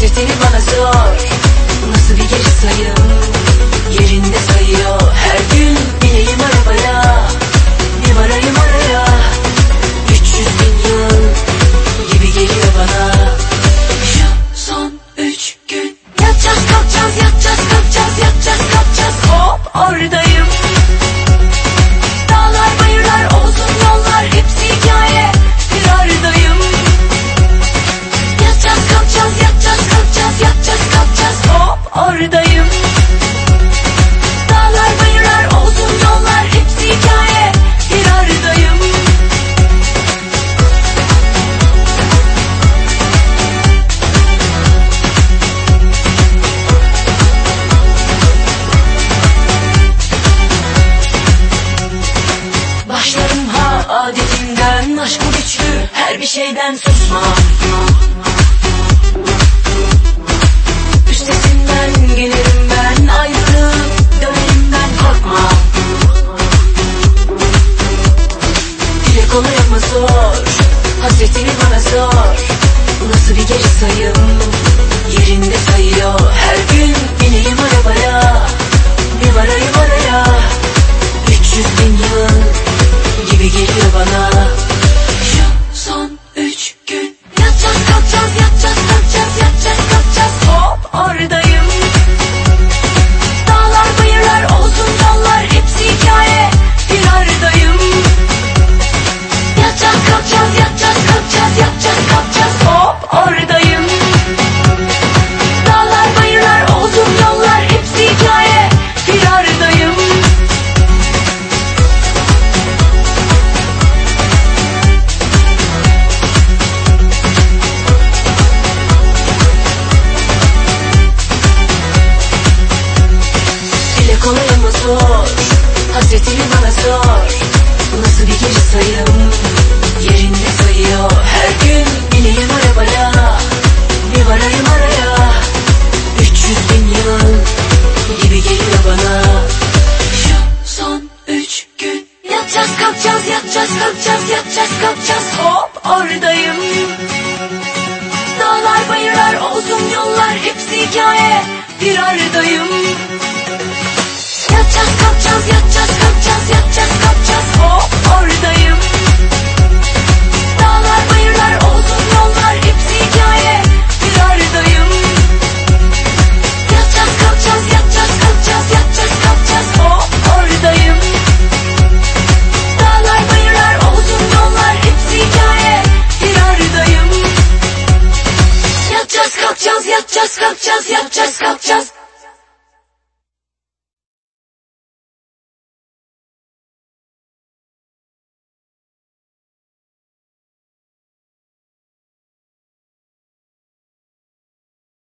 Hasretini bana sor. Nasıl bir geri sayım Yerinde sayıyor. Her gün bineyim arabaya oradayım Dağlar bayırlar olsun yollar hepsi hikaye. Bir aradayım Başlarım ha adetimden Aşk bu güçlü her bir şeyden susmam Kolay ama zor. Hasretini bana sor. Nasıl bir geri sayım? Yerinde sayıyor. Her gün bineyim arabaya. Bir varayım araya. 300 bin yıl gibi geliyor bana Hasretini bana sor. Nasıl bir geri sayım? Yerinde sayıyor. Her gün bineyim arabaya Bir varayım araya. 300 bin yıl Gibi geliyor bana. Şu son üç gün. Yatacağız kalkacağız yatacağız kalkacağız yatacağız kalkacağız. Hop oradayım. Dağlar bayırlar olsun yollar hepsi hikaye. Bir aradayım aradayım Yatacağız kalkacağız yatacağız kalkacağız yatacağız kalkacağız